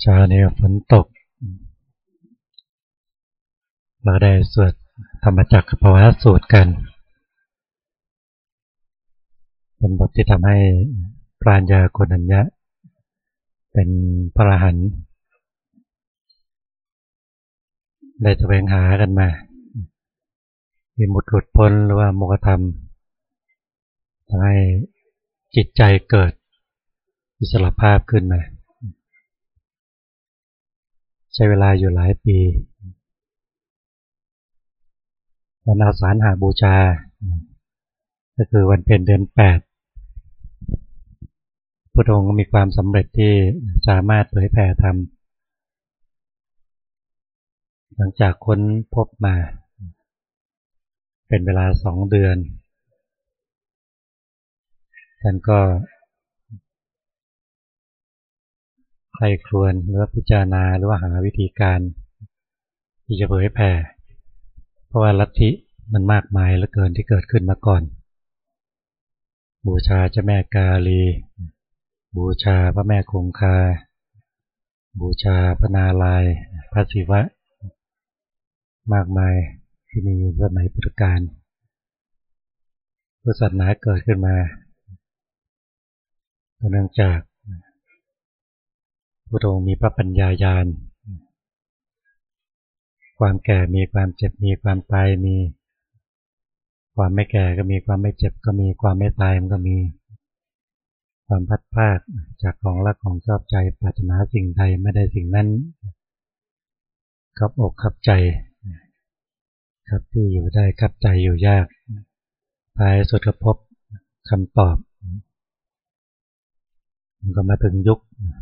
เช้านี้ฝนตก เราได้สวดธรรมจักรภาวะสูตรกัน เป็นบทที่ทำให้ปราญญาโกนัญญะ เป็นพระหันได้แสวงหากันมามีมุดหลุดพ้นหรือว่าโมกธรรมทำให้จิตใจเกิดอิสระภาพขึ้นมา ใช้เวลาอยู่หลายปีวันอาสาฬหาบูชา ก็คือวันเพ็ญเดือนแปดพระองค์มีความสำเร็จที่สามารถเผยแผ่ธรรมหลังจากค้นพบมา เป็นเวลาสองเดือนท่านก็ ใครครวนหรือว่าพิจารณาหรือว่าหาวิธีการ ที่จะเผยแผ่ เพราะว่าลัทธิมันมากมายเหลือเกินที่เกิดขึ้นมาก่อน บูชาเจ้าแม่กาลี บูชาพระแม่คงคา บูชาพระนาลายพระศิวะ มากมายที่มีสมัยพุทธกาลพุทธศาสนาเกิดขึ้นมาเนื่องจาก พระองค์มีพระปัญญาญาณ ความแก่มีความเจ็บมีความตายมี ความไม่แก่ก็มีความไม่เจ็บก็มีความไม่ตายมันก็มี ความพัดพาดจากของรักของชอบใจปรารถนาสิ่งใดไม่ได้สิ่งนั้นครับอกครับใจ ครับที่อยู่ได้ครับใจอยู่ยากท้ายสุดก็พบคำตอบ มันก็มาถึงยุค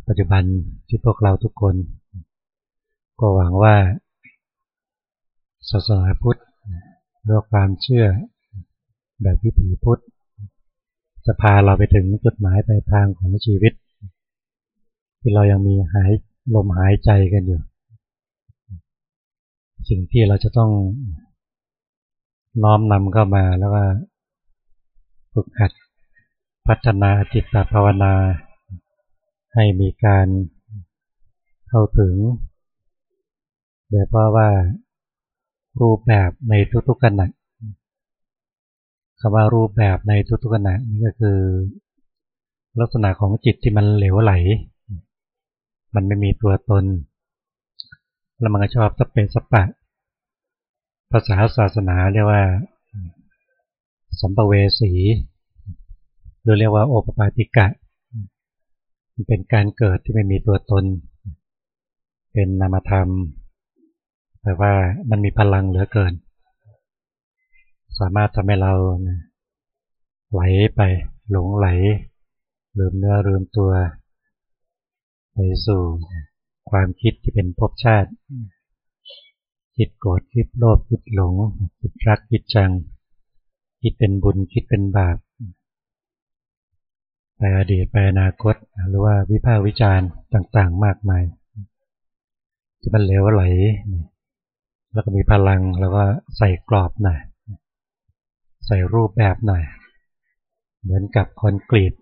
ปัจจุบันที่พวกเราทุกคน ก็หวังว่าศาสนาพุทธด้วยความเชื่อแบบวิถีพุทธจะพาเราไปถึงจุดหมายปลายทางของชีวิต ที่เรายังมีหายลมหายใจกันอยู่ สิ่งที่เราจะต้องน้อมนำเข้ามาแล้วก็ฝึกหัดพัฒนาจิตตภาวนา ให้มีการเข้าถึงโดยเพราะว่ารูปแบบในทุกๆขณะคำว่ารูปแบบในทุกๆขณะนี่ก็คือ ลักษณะของจิตที่มันเหลวไหล มันไม่มีตัวตน แล้วมันก็ชอบสเปสปะ ภาษาศาสนาเรียกว่าสัมปเวสีหรือเรียกว่าโอปปาติกะ มันเป็นการเกิดที่ไม่มีตัวตน เป็นนามธรรม แต่ว่ามันมีพลังเหลือเกิน สามารถทำให้เราไหลไปหลงไหล ลืมเนื้อลืมตัว ไปสู่ความคิดที่เป็นภพชาติ คิดโกรธคิดโลภคิดหลง คิดรักคิดจัง คิดเป็นบุญคิดเป็นบาป ไปอดีตไปอนาคต หรือว่าวิพากษ์วิจารณ์ต่างๆ มากมาย ที่มันเหลวไหล แล้วก็มีพลังแล้วก็ใส่กรอบหน่อยใส่รูปแบบหน่อยเหมือนกับคอนกรีต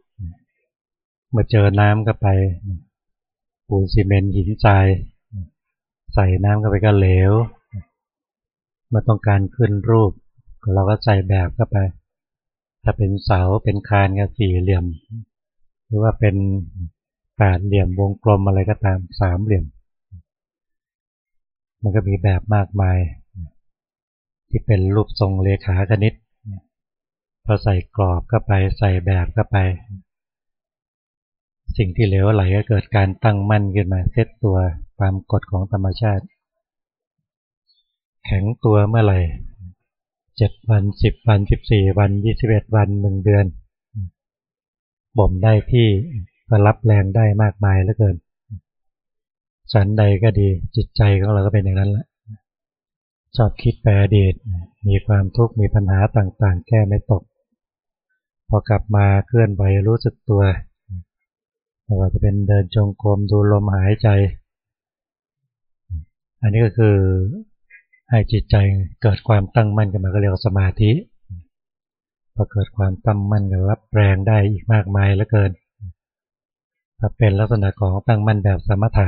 เมื่อเจอน้ำก็ไป ปูนซีเมนต์หินทรายใส่น้ำก็ไปก็เหลวมื่อต้องการขึ้นรูปเราก็ใส่แบบเข้าไป ถ้าเป็นเสาเป็นคานก็สี่เหลี่ยม หรือว่าเป็นแปดเหลี่ยมวงกลมอะไรก็ตามสามเหลี่ยม มันก็มีแบบมากมาย ที่เป็นรูปทรงเลขาคณิตพอใส่กรอบเข้าไปใส่แบบเข้าไป สิ่งที่เหลวไหลก็เกิดการตั้งมั่นขึ้นมาเซตตัวตามกฎของธรรมชาติ แข็งตัวเมื่อไหร่เจ็ดวันสิบวันสิบสี่วันยี่สิบเอ็ดวันหนึ่งเดือน บ่มได้ที่ก็รับแรงได้มากมายเหลือเกินสันใดก็ดีจิตใจของเราก็เป็นอย่างนั้นแหละชอบคิดแปรอดีตมีความทุกข์มีปัญหาต่างๆ แก้ไม่ตก พอกลับมาเคลื่อนไหวรู้สึกตัวไม่ว่าจะเป็นเดินจงกรมดูลมหายใจ อันนี้ก็คือให้จิตใจเกิดความตั้งมั่นกันมาก็เรียกว่าสมาธิ พอเกิดความตั้งมั่นกับรับแรงได้อีกมากมายเหลือเกิน ถ้าเป็นลักษณะของตั้งมั่นแบบสมถะ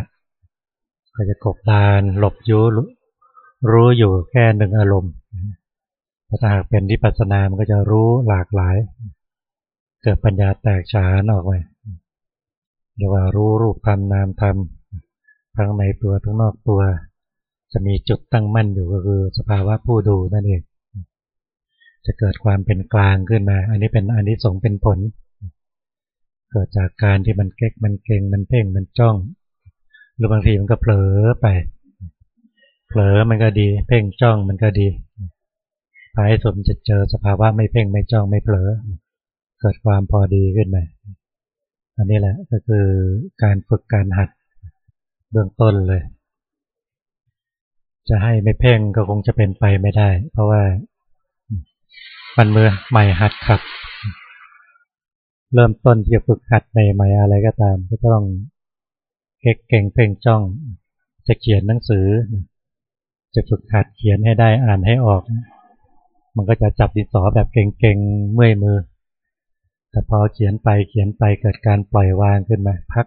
ก็จะกบดานหลบยุรู้อยู่แค่หนึ่งอารมณ์ถ้าหากเป็นวิปัสสนา มันก็จะรู้หลากหลาย เกิดปัญญาแตกฉานออกไปเรียกว่ารู้รูปธรรมนามธรรมทั้งในตัวทั้งนอกตัว จะมีจุดตั้งมั่นอยู่ก็คือสภาวะผู้ดูนั่นเอง จะเกิดความเป็นกลางขึ้นมา อันนี้เป็นอันนี้สงเป็นผล เกิดจากการที่มันเก๊กมันเก่งมันเพ่งมันจ้อง หรือบางทีมันก็เผลอไป เผลอมันก็ดี เพ่งจ้องมันก็ดีท้ายสุดจะเจอสภาวะไม่เพ่งไม่จ้องไม่เผลอ เกิดความพอดีขึ้นมา อันนี้แหละก็คือการฝึกการหัดเบื้องต้นเลย จะให้ไม่เพ่งก็คงจะเป็นไปไม่ได้ เพราะว่า มันมือใหม่หัดขัดเริ่มต้นที่จะฝึกหัดใหม่ๆอะไรก็ตาม ก็ต้องเก่งเก่งเพ่งจ้อง จะเขียนหนังสือ จะฝึกหัดเขียนให้ได้อ่านให้ออก มันก็จะจับดินสอแบบเก่งๆเมื่อยมือ แต่พอเขียนไปเขียนไปเกิดการปล่อยวางขึ้นมาพัก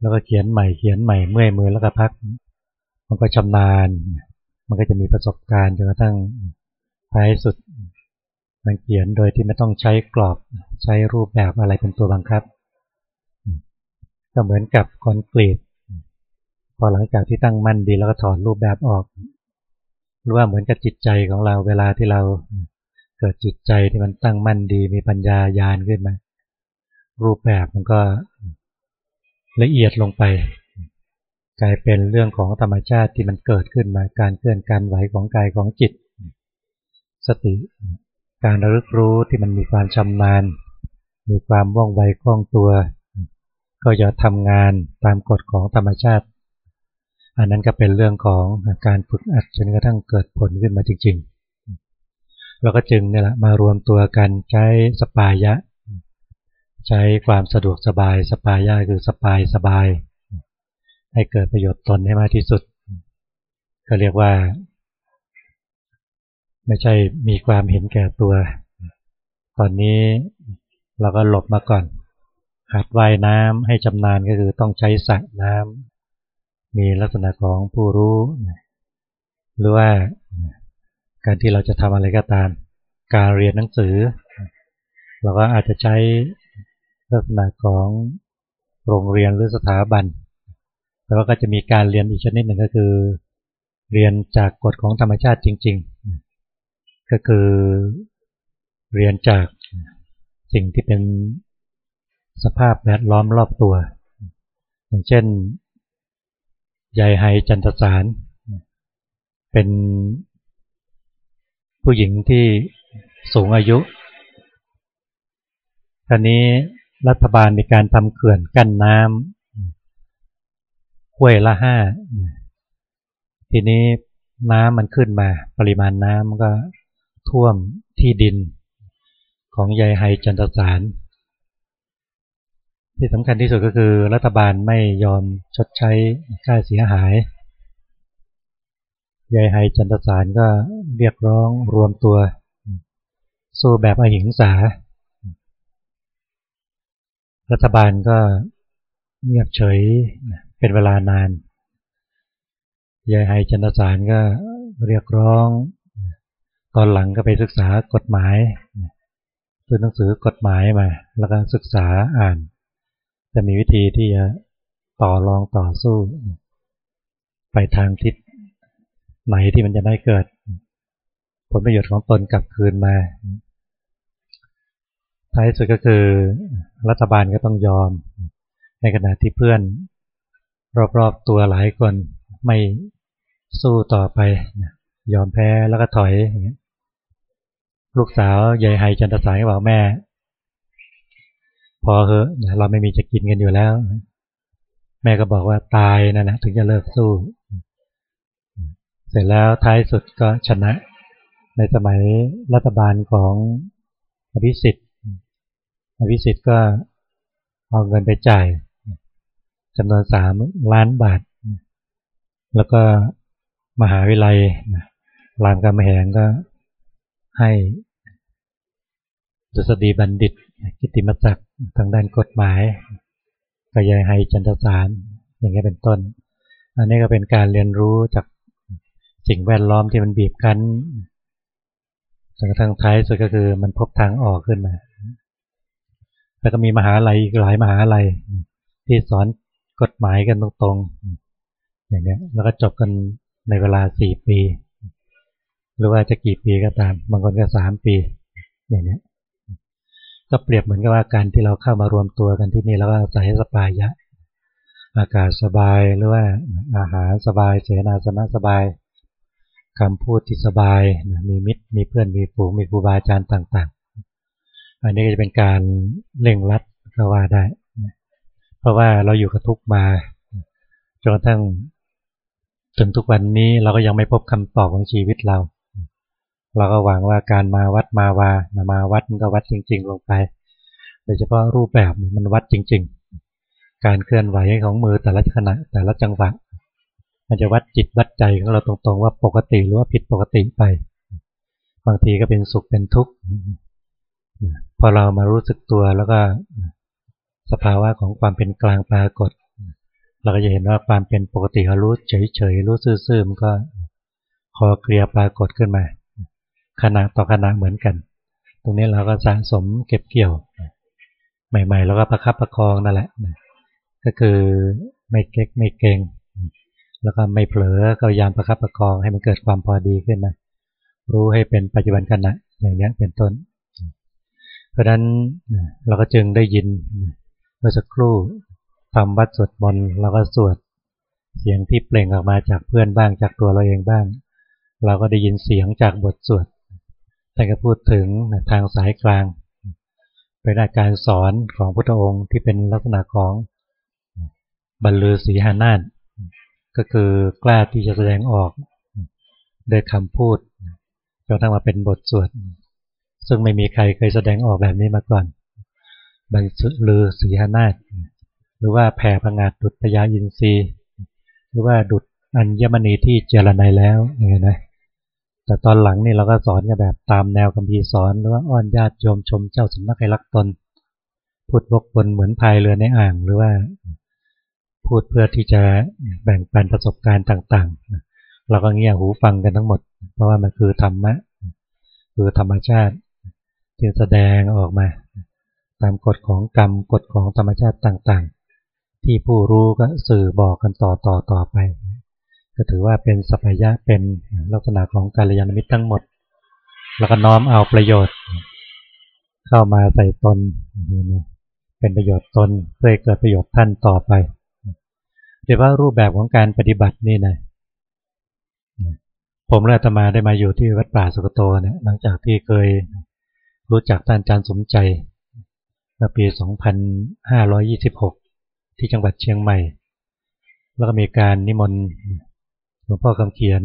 แล้วก็เขียนใหม่เขียนใหม่เมื่อยมือแล้วก็พัก มันก็ชำนาญ มันก็จะมีประสบการณ์จนกระทั่งท้ายสุด มันเขียนโดยที่ไม่ต้องใช้กรอบใช้รูปแบบอะไรเป็นตัวบังคับ ก็เหมือนกับคอนกรีตพอหลังจากที่ตั้งมั่นดีแล้วก็ถอนรูปแบบออก หรือว่าเหมือนกับจิตใจของเราเวลาที่เราเกิดจิตใจที่มันตั้งมั่นดีมีปัญญายาณขึ้นมา รูปแบบมันก็ละเอียดลงไป กลายเป็นเรื่องของธรรมชาติที่มันเกิดขึ้นมาการเคลื่อนการไหวของกายของจิต สติ การระลึกรู้ที่มันมีความชำนาญ มีความว่องไวคล่องตัว ก็จะทำงานตามกฎของธรรมชาติ อันนั้นก็เป็นเรื่องของการฝึกหัดจนกระทั่งเกิดผลขึ้นมาจริงๆ เราก็จึงเนี่ยแหละมารวมตัวกันใช้สัปปายะ ใช้ความสะดวกสบายสัปปายะคือสปายสบาย ให้เกิดประโยชน์ตนให้มากที่สุดก็เรียกว่า ไม่ใช่มีความเห็นแก่ตัว ตอนนี้เราก็หลบมาก่อน หัดว่ายน้ำให้ชำนาญก็คือต้องใช้สระน้ำมีลักษณะของผู้รู้ หรือว่าการที่เราจะทำอะไรก็ตาม การเรียนหนังสือ เราก็อาจจะใช้ลักษณะของโรงเรียนหรือสถาบัน แต่ว่าก็จะมีการเรียนอีกชนิดหนึ่งก็คือ เรียนจากกฎของธรรมชาติจริง ๆ ก็คือเรียนจากสิ่งที่เป็นสภาพแวดล้อมรอบตัว อย่างเช่นใยไฮจันทสาร เป็นผู้หญิงที่สูงอายุตอนนี้รัฐบาลมีการทำเขื่อนกั้นน้ำห้วยละห้า ทีนี้น้ำมันขึ้นมา ปริมาณน้ำก็ ท่วมที่ดินของยายไฮจันทสาร ที่สำคัญที่สุดก็คือรัฐบาลไม่ยอมชดใช้ค่าเสียหายยายไฮจันทสารก็เรียกร้องรวมตัว สู้แบบอหิงสา รัฐบาลก็เงียบเฉยเป็นเวลานานยายไฮจันทสารก็เรียกร้อง ตอนหลังก็ไปศึกษากฎหมายซื้อหนังสือกฎหมายมา แล้วก็ศึกษาอ่าน จะมีวิธีที่จะต่อรองต่อสู้ ไปทางทิศไหนที่มันจะได้เกิด ผลประโยชน์ของตนกลับคืนมา ท้ายสุดก็คือรัฐบาลก็ต้องยอม ในขณะที่เพื่อน รอบๆตัวหลายคนไม่สู้ต่อไป ยอมแพ้แล้วก็ถอยลูกสาวใหญ่ไฮจันทสายบอกแม่ พอเหอะเราไม่มีจะกินกันอยู่แล้ว แม่ก็บอกว่าตายนั่นแหละถึงจะเลิกสู้ เสร็จแล้วท้ายสุดก็ชนะ ในสมัยรัฐบาลของอภิสิทธิ์อภิสิทธิ์ก็เอาเงินไปจ่ายจำนวนสามล้านบาท แล้วก็มหาวิทยาลัย รามคำแหงก็ให้ดุษฎีบัณฑิต กิติมศักดิ์ทางด้านกฎหมายกยายให้จันทสารอย่างนี้เป็นต้น อันนี้ก็เป็นการเรียนรู้จากสิ่งแวดล้อมที่มันบีบคั้นจนกระทั่งท้ายสุดก็คือมันพบทางออกขึ้นมา แล้วก็มีมหาลัยอีกหลายมหาลัยที่สอนกฎหมายกันตรงๆอย่างนี้แล้วก็จบกันในเวลาสี่ปี หรือว่าจะกี่ปีก็ตาม บางคนก็สามปี อย่างนี้ก็เปรียบเหมือนกับว่าการที่เราเข้ามารวมตัวกันที่นี่แล้วก็ใส่สปายะ อากาศสบายหรือว่าอาหารสบาย เสนาสนะสบายคำพูดที่สบายมีมิตรมีเพื่อนมีฝูงมีครูบาอาจารย์ต่างๆ อันนี้ก็จะเป็นการเร่งรัดก็ว่าได้ เพราะว่าเราอยู่กับทุกมาจนกระทั่งจนทุกวันนี้เราก็ยังไม่พบคำตอบของชีวิตเรา เราก็หวังว่าการมาวัดมาวามาวัดมันก็วัดจริง ๆ ลงไป โดยเฉพาะรูปแบบมันวัดจริง ๆ การเคลื่อนไหวของมือแต่ละขณะแต่ละจังหวะมันจะวัดจิตวัดใจของเราตรงๆ ว่าปกติหรือว่าผิดปกติไป บางทีก็เป็นสุขเป็นทุกข์พอเรามารู้สึกตัวแล้วก็สภาวะของความเป็นกลางปรากฏ เราก็จะเห็นว่าความเป็นปกติรู้เฉยๆรู้ซื่อๆมันก็คอเคลียปรากฏขึ้นมา ขณะต่อขณะเหมือนกัน ตรงนี้เราก็สะสมเก็บเกี่ยว ใหม่ๆเราก็ประคับประคองนั่นแหละ ก็คือไม่เก๊กไม่เกงแล้วก็ไม่เผลอก็ยามประคับประคองให้มันเกิดความพอดีขึ้นมารู้ให้เป็นปัจจุบันขณะอย่างนี้เป็นต้น เพราะฉะนั้นเราก็จึงได้ยินเมื่อสักครู่ทำวัดสวดมนต์เราก็สวดเสียงที่เปล่งออกมาจากเพื่อนบ้างจากตัวเราเองบ้าง เราก็ได้ยินเสียงจากบทสวด แต่ก็พูดถึงทางสายกลาง เป็นอาการสอนของพุทธองค์ที่เป็นลักษณะของบรรลือศีหานาฏก็คือกล้าที่จะแสดงออกโดยคำพูดจนทั้งมาเป็นบทสวด ซึ่งไม่มีใครเคยแสดงออกแบบนี้มาก่อน บรรลือสีหนาฏหรือว่าแผ่พังาดดุจพยาอินทรีย์ หรือว่าดุจอัญมณีที่เจรไนแล้วอย่างนี้นะ แต่ตอนหลังนี่เราก็สอนกันแบบตามแนวคำพีสอนหรือว่าอ้อนญาติโยมชมเจ้าสำนักให้รักตน พูดวกวนเหมือนพายเรือในอ่างหรือว่า พูดเพื่อที่จะแบ่งปันประสบการณ์ต่างๆ เราก็เงี่ยหูฟังกันทั้งหมด เพราะว่ามันคือธรรมะคือธรรมชาติที่แสดงออกมา ตามกฎของกรรมกฎของธรรมชาติต่างๆ ที่ผู้รู้ก็สื่อบอกกันต่อต่อต่อไป ก็ถือว่าเป็นสัพยะเป็นลักษณะของกาลยานมิตรทั้งหมด แล้วก็น้อมเอาประโยชน์ เข้ามาใส่ตนเป็นประโยชน์ตนเพื่อเกิดประโยชน์ท่านต่อไปแต่ว่ารูปแบบของการปฏิบัตินี่นะผมและธรรมาได้มาอยู่ที่วัดป่าสุกโตเนี่ยหลังจากที่เคยรู้จักท่านอาจารย์สมใจเมื่อปี 2526 ที่จังหวัดเชียงใหม่ แล้วก็มีการนิมนต์ หลวงพ่อคำเขียน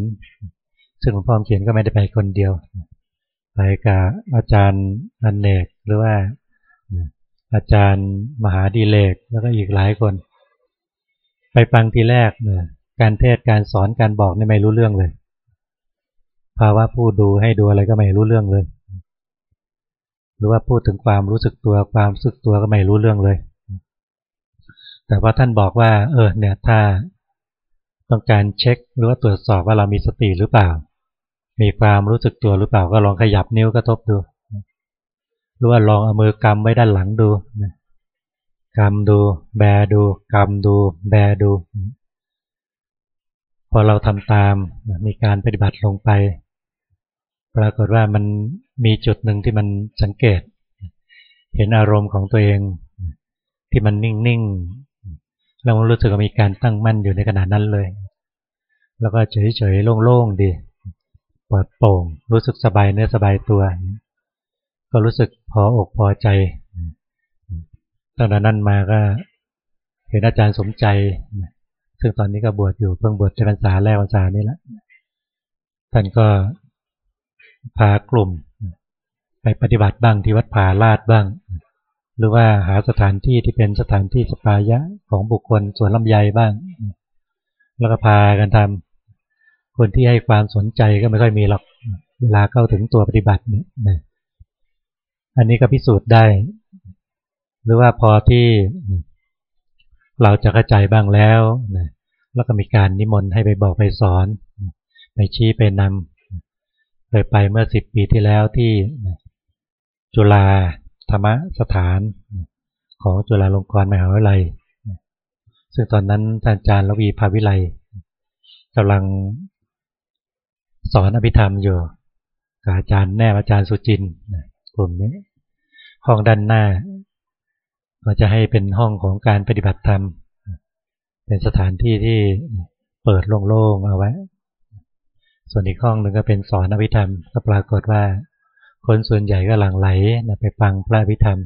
ซึ่งหลวงพ่อคำเขียนก็ไม่ได้ไปคนเดียว ไปกับอาจารย์อันเนกหรือว่าอาจารย์มหาดีเลกแล้วก็อีกหลายคน ไปฟังทีแรกเนี่ยการเทศการสอนการบอกนี่ไม่รู้เรื่องเลย ภาวะผู้ดูให้ดูอะไรก็ไม่รู้เรื่องเลย หรือว่าพูดถึงความรู้สึกตัวความรู้สึกตัวก็ไม่รู้เรื่องเลย แต่ว่าท่านบอกว่า เออเนี่ยถ้า ต้องการเช็คหรือว่าตรวจสอบว่าเรามีสติหรือเปล่า มีความรู้สึกตัวหรือเปล่าก็ลองขยับนิ้วกระทบดู หรือว่าลองเอามือกำไว้ด้านหลังดูกำดู แบดูกำดู แบดู พอเราทำตามมีการปฏิบัติลงไป ปรากฏว่ามันมีจุดหนึ่งที่มันสังเกต เห็นอารมณ์ของตัวเอง ที่มันนิ่งๆ เรารู้สึกว่ามีการตั้งมั่นอยู่ในขณะนั้นเลย แล้วก็เฉยๆโล่งๆดีปลอดโปร่ง รู้สึกสบายเนื้อสบายตัว ก็รู้สึกพออกพอใจตั้งแต่นั้นมาก็เห็นอาจารย์สมใจ ซึ่งตอนนี้ก็บวชอยู่เพิ่งบวชจะพรรษาแรกพรรษานี้แหละท่านก็พากลุ่ม ไปปฏิบัติบ้างที่วัดผาลาดบ้าง หรือว่าหาสถานที่ที่เป็นสถานที่สปายะของบุคคลส่วนลำไยบ้าง แล้วก็พากันทำคนที่ให้ความสนใจก็ไม่ค่อยมีหรอกเวลาเข้าถึงตัวปฏิบัติเนี่ยอันนี้ก็พิสูจน์ได้ หรือว่าพอที่เราจะเข้าใจบ้างแล้วนะแล้วก็มีการนิมนต์ให้ไปบอกไปสอนไปชี้ไปนำเคยไปเมื่อสิบปีที่แล้วที่จุฬา ธรรมสถานของจุฬาลงกรณ์มหาวิทยาลัย ซึ่งตอนนั้นท่านอาจารย์ละวีภาวิไลกำลังสอนอภิธรรมอยู่กับอาจารย์แน่อาจารย์สุจินกลุ่มนี้ ห้องด้านหน้า ก็จะให้เป็นห้องของการปฏิบัติธรรม เป็นสถานที่ที่เปิดโล่งๆเอาไว้ ส่วนอีกห้องหนึ่งก็เป็นสอนอภิธรรมก็ปรากฏว่า คนส่วนใหญ่ก็หลั่งไหลไปฟังพระอภิธรรม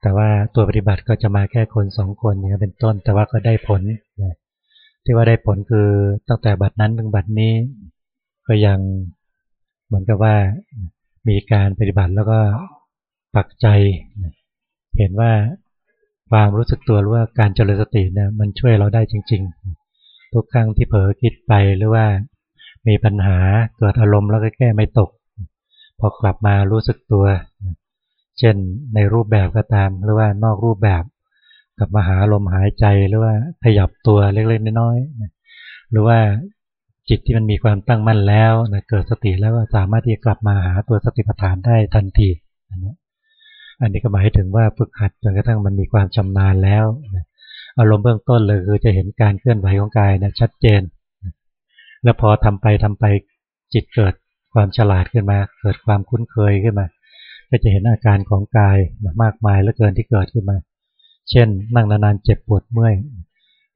แต่ว่าตัวปฏิบัติก็จะมาแค่คนสองคนนี่เป็นต้น แต่ว่าก็ได้ผลที่ว่าได้ผลคือตั้งแต่บัดนั้นถึงบัดนี้ ก็ยังเหมือนกับว่ามีการปฏิบัติแล้วก็ปักใจ เห็นว่าความรู้สึกตัวหรือว่าการเจริญสติเนี่ยมันช่วยเราได้จริง ๆ ทุกครั้งที่เผลอคิดไปหรือว่ามีปัญหาเกิดอารมณ์แล้วก็แก้ไม่ตก พอกลับมารู้สึกตัว เช่นในรูปแบบก็ตามหรือว่านอกรูปแบบกลับมาหาลมหายใจหรือว่าขยับตัวเล็กๆน้อยๆหรือว่าจิตที่มันมีความตั้งมั่นแล้วนะเกิดสติแล้วก็สามารถที่จะกลับมาหาตัวสติปัฏฐานได้ทันทีอันนี้อันนี้ก็หมายถึงว่าฝึกหัดจนกระทั่งมันมีความชำนาญแล้วนะอารมณ์เบื้องต้นเลยคือจะเห็นการเคลื่อนไหวของกายนะชัดเจนแล้วพอทำไปทำไปจิตเกิด ความฉลาดขึ้นมา เกิดความคุ้นเคยขึ้นมา ก็จะเห็นอาการของกายนะมากมายเหลือเกินที่เกิดขึ้นมา เช่น นั่งนานๆเจ็บปวดเมื่อย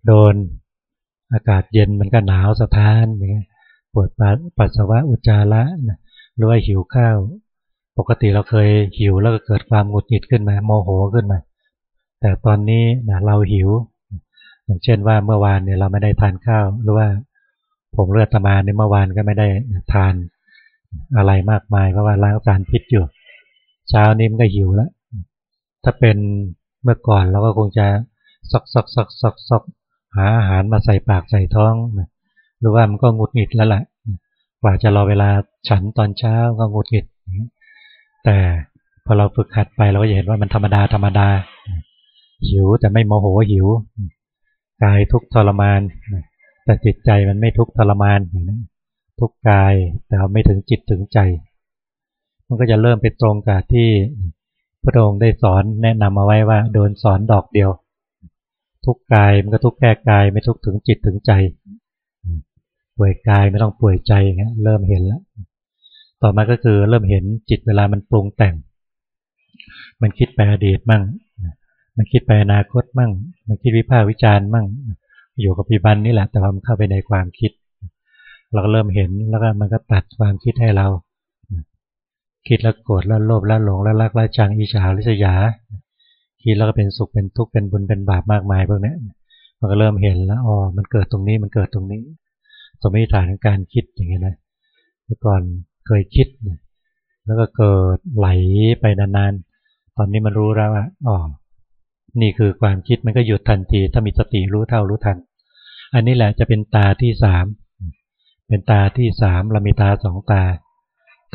โดนอากาศเย็นมันก็หนาวสะท้านอย่างเงี้ยปวดปัสสาวะอุจจาระนะหรือว่าหิวข้าว ปกติเราเคยหิวแล้วก็เกิดความหงุดหงิดขึ้นมา โมโหขึ้นมา แต่ตอนนี้นะเราหิว อย่างเช่นว่าเมื่อวานเนี่ยเราไม่ได้ทานข้าว หรือว่าผมเลือดตมาในเมื่อวานก็ไม่ได้ทาน อะไรมากมายเพราะว่าล้างสารพิษอยู่ เช้านี้มันก็หิวแล้ว ถ้าเป็นเมื่อก่อนเราก็คงจะซอกซอกซอกซอกซอกหาอาหารมาใส่ปากใส่ท้องนะหรือว่ามันก็งุดหงิดแล้วแหละกว่าจะรอเวลาฉันตอนเช้าก็งุดหงิด แต่พอเราฝึกหัดไปเราก็จะเห็นว่ามันธรรมดาธรรมดา หิวแต่ไม่โมโหหิว กายทุกทรมาน แต่จิตใจมันไม่ทุกทรมาน ทุกกาย แต่ไม่ถึงจิตถึงใจ มันก็จะเริ่มไปตรงกับที่พระองค์ได้สอนแนะนำมาไว้ว่าโดนสอนดอกเดียว ทุกกายมันก็ทุกแก้กายไม่ทุกถึงจิตถึงใจ ป่วยกายไม่ต้องป่วยใจอย่างเงี้ยเริ่มเห็นแล้วต่อมาก็คือเริ่มเห็นจิตเวลามันปรุงแต่ง มันคิดไปอดีตมั่ง มันคิดไปอนาคตมั่ง มันคิดวิพากษ์วิจารณ์มั่ง อยู่กับปัจจุบันนี่แหละแต่ว่ามันเข้าไปในความคิด เราก็เริ่มเห็นแล้วก็มันก็ตัดความคิดให้เรา คิดแล้วโกรธแล้วโลภแล้วหลงแล้วรักแล้วชังอิจฉาริษยา คิดแล้วก็เป็นสุขเป็นทุกข์เป็นบุญเป็นบาปมากมายพวกนี้มันก็เริ่มเห็นแล้วอ๋อมันเกิดตรงนี้มันเกิดตรงนี้ สมมติฐานของการคิดอย่างเงี้ยนะเมื่อก่อนเคยคิด แล้วก็เกิดไหลไปนานๆ ตอนนี้มันรู้แล้วว่าอ๋อนี่คือความคิดมันก็หยุดทันที ถ้ามีสติรู้เท่ารู้ทัน อันนี้แหละจะเป็นตาที่สาม เป็นตาที่สามเรามีตาสองตา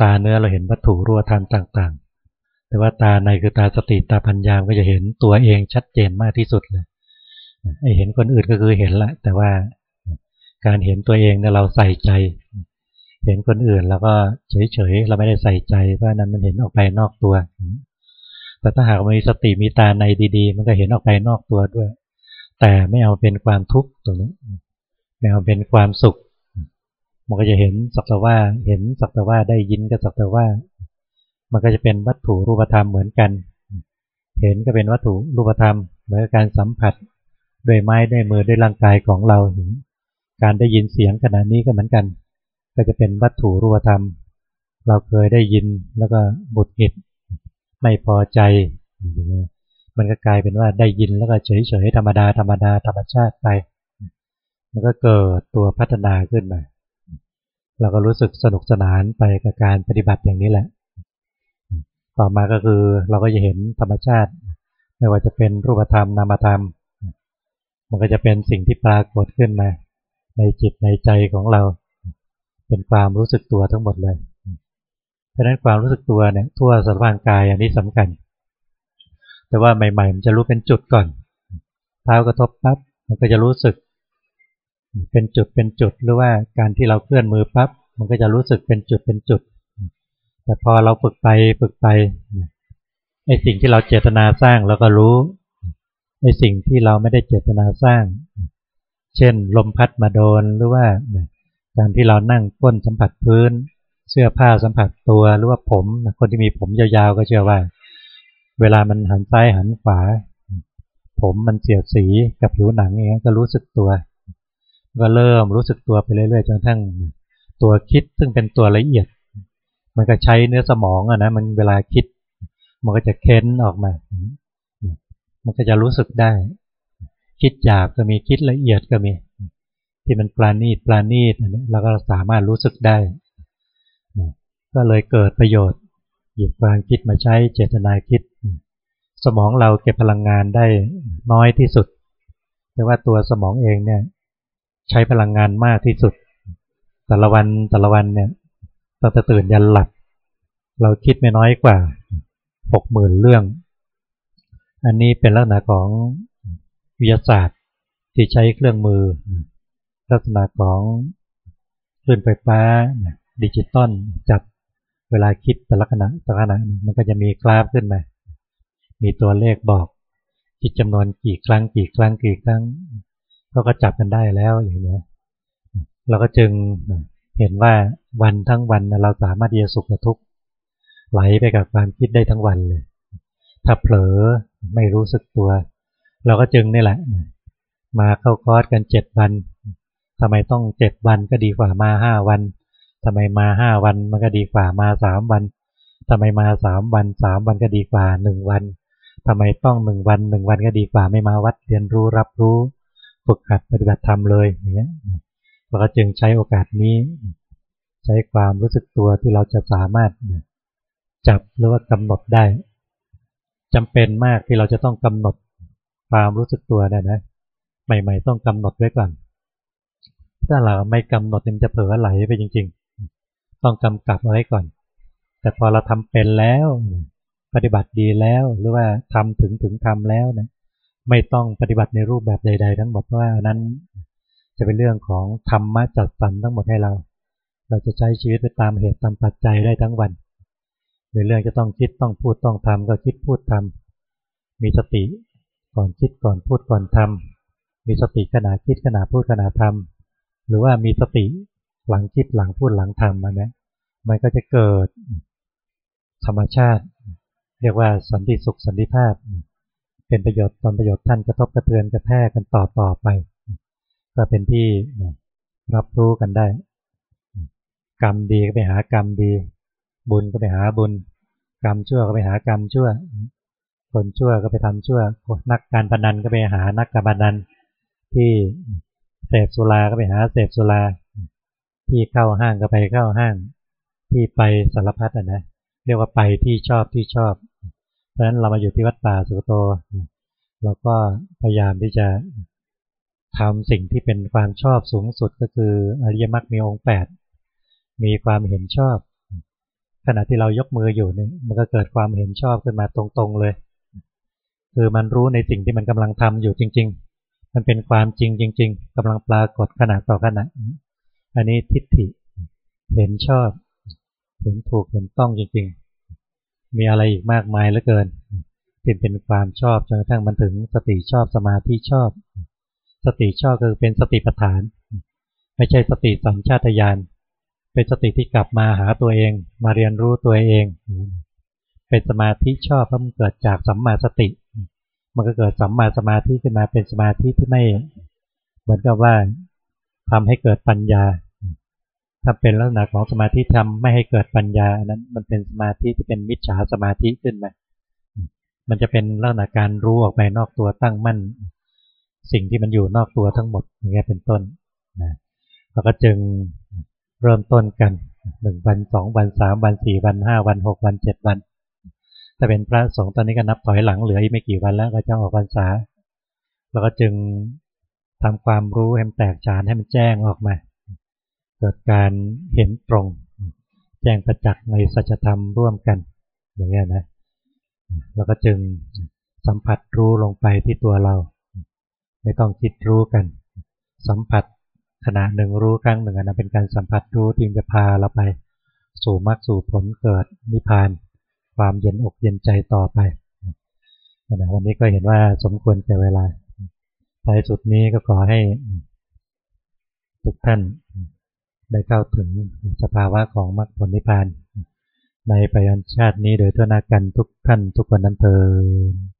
ตาเนื้อเราเห็นวัตถุรู้ธรรมต่าง ๆ แต่ว่าตาในคือตาสติตาปัญญาก็จะเห็นตัวเองชัดเจนมากที่สุดเลยไอเห็นคนอื่นก็คือเห็นละ แต่ว่าการเห็นตัวเองเนี่ยเราใส่ใจ เห็นคนอื่นแล้วก็เฉยๆเราไม่ได้ใส่ใจเพราะนั้นมันเห็นออกไปนอกตัว แต่ถ้าหากมีสติมีตาในดี ๆ มันก็เห็นออกไปนอกตัวด้วย แต่ไม่เอาเป็นความทุกข์ตรงนี้ไม่เอาเป็นความสุข มันก็จะเห็นสักแต่ว่าเห็นสักแต่ว่าได้ยินก็สักแต่ว่า มันก็จะเป็นวัตถุรูปธรรมเหมือนกัน เห็นก็เป็นวัตถุรูปธรรม เหมือนการสัมผัสด้วยไม้ด้วยมือด้วยร่างกายของเรา การได้ยินเสียงขณะนี้ก็เหมือนกัน ก็จะเป็นวัตถุรูปธรรม เราเคยได้ยินแล้วก็บุดหิดไม่พอใจมันก็กลายเป็นว่าได้ยินแล้วก็เฉยๆธรรมดาธรรมดาธรรมชาติไป มันก็เกิดตัวพัฒนาขึ้นมา เราก็รู้สึกสนุกสนานไปกับการปฏิบัติอย่างนี้แหละ ต่อมาก็คือเราก็จะเห็นธรรมชาติ ไม่ว่าจะเป็นรูปธรรมนามธรรม มันก็จะเป็นสิ่งที่ปรากฏขึ้นมา ในจิตในใจของเรา เป็นความรู้สึกตัวทั้งหมดเลย เพราะนั้นความรู้สึกตัวเนี่ยทั่วสารพางกายอันนี้สำคัญ แต่ว่าใหม่ๆมันจะรู้เป็นจุดก่อน เท้ากระทบปั๊บมันก็จะรู้สึก เป็นจุดเป็นจุดหรือว่าการที่เราเคลื่อนมือปั๊บมันก็จะรู้สึกเป็นจุดเป็นจุด แต่พอเราฝึกไปฝึกไปไอ้สิ่งที่เราเจตนาสร้างเราก็รู้ไอ้สิ่งที่เราไม่ได้เจตนาสร้าง เช่น ลมพัดมาโดนหรือว่าการที่เรานั่งก้นสัมผัสพื้น เสื้อผ้าสัมผัสตัวหรือว่าผม คนที่มีผมยาวๆก็เชื่อว่า เวลามันหันซ้ายหันขวาผมมันเสียดสีกับผิวหนังอย่างเงี้ก็รู้สึกตัว ก็เริ่มรู้สึกตัวไปเรื่อยๆจนทั้งตัวคิดซึ่งเป็นตัวละเอียด มันก็ใช้เนื้อสมองอะนะมันเวลาคิด มันก็จะเค้นออกมา มันก็จะรู้สึกได้ คิดหยาบก็มีคิดละเอียดก็มี ที่มันปราณีตปราณีตอันนี้เราก็สามารถรู้สึกได้ ก็เลยเกิดประโยชน์ หยิบความคิดมาใช้เจตนาคิด สมองเราเก็บพลังงานได้น้อยที่สุด แต่ว่าตัวสมองเองเนี่ย ใช้พลังงานมากที่สุด แต่ละวันแต่ละวันเนี่ยตั้งแต่ตื่นยันหลับ เราคิดไม่น้อยกว่าหกหมื่นเรื่อง อันนี้เป็นลักษณะของวิทยาศาสตร์ที่ใช้เครื่องมือ ลักษณะของคลื่นไฟฟ้าดิจิตอลจับเวลาคิดแต่ละขณะแต่ละขณะมันก็จะมีกราฟขึ้นมา มีตัวเลขบอกคิดจำนวนกี่ครั้งกี่ครั้งกี่ครั้ง เขาก็จับกันได้แล้วอย่างนี้เราก็จึงเห็นว่าวันทั้งวันเราสามารถที่จะสุขทุกข์ไหลไปกับความคิดได้ทั้งวันเลย ถ้าเผลอไม่รู้สึกตัว เราก็จึงนี่แหละ มาเข้าคอร์สกันเจ็ดวันทำไมต้องเจ็ดวันก็ดีกว่ามาห้าวันทำไมมาห้าวันมันก็ดีกว่ามาสามวันทำไมมาสามวันสามวันก็ดีกว่าหนึ่งวันทำไมต้องหนึ่งวันหนึ่งวันก็ดีกว่าไม่มาวัดเรียนรู้รับรู้ ฝึกหัดปฏิบัติธรรมเลยอย่างเงี้ยเราก็จึงใช้โอกาสนี้ ใช้ความรู้สึกตัวที่เราจะสามารถจับหรือว่ากำหนดได้จำเป็นมากที่เราจะต้องกำหนดความรู้สึกตัวนะนะใหม่ ๆ ต้องกำหนดไว้ก่อน ถ้าเราไม่กำหนดมันจะเผลอไหลไปจริง ๆ ต้องกำกับไว้ก่อน แต่พอเราทำเป็นแล้ว ปฏิบัติดีแล้วหรือว่าทำถึงถึงทำแล้วนะ ไม่ต้องปฏิบัติในรูปแบบใด ๆ ทั้งหมดเพราะว่านั้น จะเป็นเรื่องของธรรมะจัดสรรทั้งหมดให้เรา เราจะใช้ชีวิตไปตามเหตุตามปัจจัยได้ทั้งวันในเรื่องจะต้องคิดต้องพูดต้องทำก็คิดพูดทำมีสติก่อนคิดก่อนพูดก่อนทำมีสติขณะคิดขณะพูดขณะทำหรือว่ามีสติหลังคิดหลังพูดหลังทำมาเนี้ยมันก็จะเกิดธรรมชาติ เรียกว่าสันติสุขสันติภาพ เป็นประโยชน์ตอนประโยชน์ท่านกระทบกระเทือนกระแทกกันต่อต่อไป ก็เป็นที่รับรู้กันได้ กรรมดีก็ไปหากรรมดี บุญก็ไปหาบุญ กรรมชั่วก็ไปหากรรมชั่ว คนชั่วก็ไปทำชั่ว นักการพนันก็ไปหานักการพนัน ที่เสพสุราก็ไปหาเสพสุรา ที่เข้าห้างก็ไปเข้าห้าง ที่ไปสารพัดนะ เรียกว่าไปที่ชอบที่ชอบ เพราะฉะนั้นเรามาอยู่ที่วัดป่าสุโตเราก็พยายามที่จะทำสิ่งที่เป็นความชอบสูงสุดก็คืออริยมรรคมีองค์แปดมีความเห็นชอบ ขณะที่เรายกมืออยู่นี่มันก็เกิดความเห็นชอบขึ้นมาตรงๆเลย คือมันรู้ในสิ่งที่มันกำลังทำอยู่จริง ๆ มันเป็นความจริงจริง ๆกำลังปรากฏขณะต่อขณะ อันนี้ทิฏฐิเห็นชอบ เห็นถูกเห็นต้องจริง ๆ มีอะไรอีกมากมายเหลือเกินที่เป็นความชอบจนกระทั่งมันถึงสติชอบสมาธิชอบ สติชอบคือเป็นสติปัฏฐาน ไม่ใช่สติสัญชาตญาณเป็นสติที่กลับมาหาตัวเอง มาเรียนรู้ตัวเอง เป็นสมาธิชอบเพราะมันเกิดจากสัมมาสติ มันก็เกิดสัมมาสมาธิขึ้นมาเป็นสมาธิที่ไม่ เหมือนกับว่าทำให้เกิดปัญญา ถ้าเป็นลักษณะของสมาธิทำไม่ให้เกิดปัญญานั้น มันเป็นสมาธิที่เป็นมิจฉาสมาธิขึ้นมามันจะเป็นลักษณะการรู้ออกไปนอกตัวตั้งมั่น สิ่งที่มันอยู่นอกตัวทั้งหมดอย่างเงี้ยเป็นต้นนะเราก็จึงเริ่มต้นกันหนึ่งวันสองวันสามวันสี่วันห้าวันหกวันเจ็ดวันถ้าเป็นพระสงฆ์ตอนนี้ก็นับถอยหลังเหลืออีกไม่กี่วันแล้วก็จะออกพรรษาเราก็จึงทำความรู้ให้มันแตกฉานให้มันแจ้งออกมา เกิดการเห็นตรง แจ้งประจักษ์ในสัจธรรมร่วมกัน อย่างนี้นะแล้วก็จึงสัมผัสรู้ลงไปที่ตัวเรา ไม่ต้องคิดรู้กัน สัมผัสขณะหนึ่งรู้ครั้งหนึ่งอันนั้นเป็นการสัมผัสรู้ที่จะพาเราไป สู่มรรคสู่ผลเกิดนิพพาน ความเย็นอกเย็นใจต่อไปนะวันนี้ก็เห็นว่าสมควรแก่เวลาท้ายสุดนี้ก็ขอให้ทุกท่าน ได้เข้าถึงสภาวะของมรรคผลนิพพาน ในปัจจุบันชาตินี้โดยทั่วหน้ากันทุกท่านทุกคนนั้นเถิด